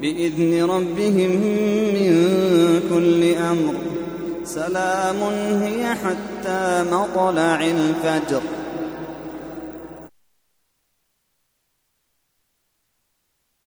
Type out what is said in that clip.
بإذن ربهم من كل أمر. سلام هي حتى مطلع الفجر.